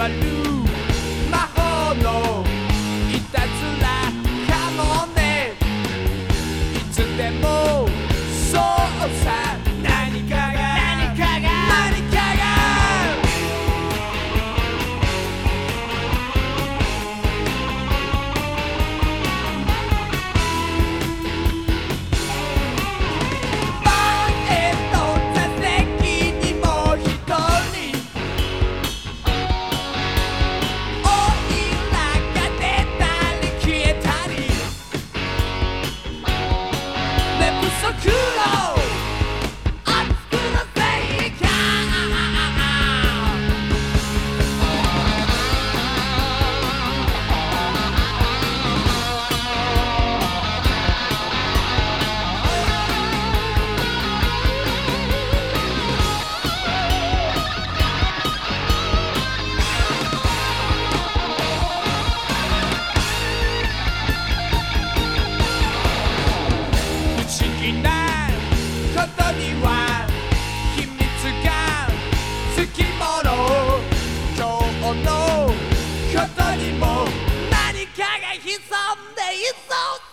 まる魔法のいたずらかもね。いつでも It's on day, It's out